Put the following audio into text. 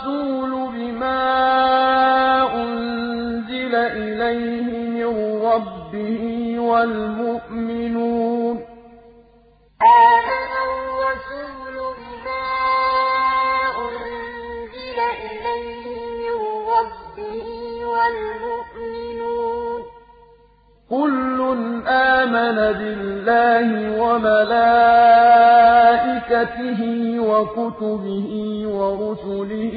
الرَّسُولُ بِمَا أُنزِلَ إِلَيْهِ مِن رَّبِّهِ وَالْمُؤْمِنُونَ ۚ كُلٌّ آمَنَ بِاللَّهِ وَمَلَائِكَتِهِ وَكُتُبِهِ وَرُسُلِهِ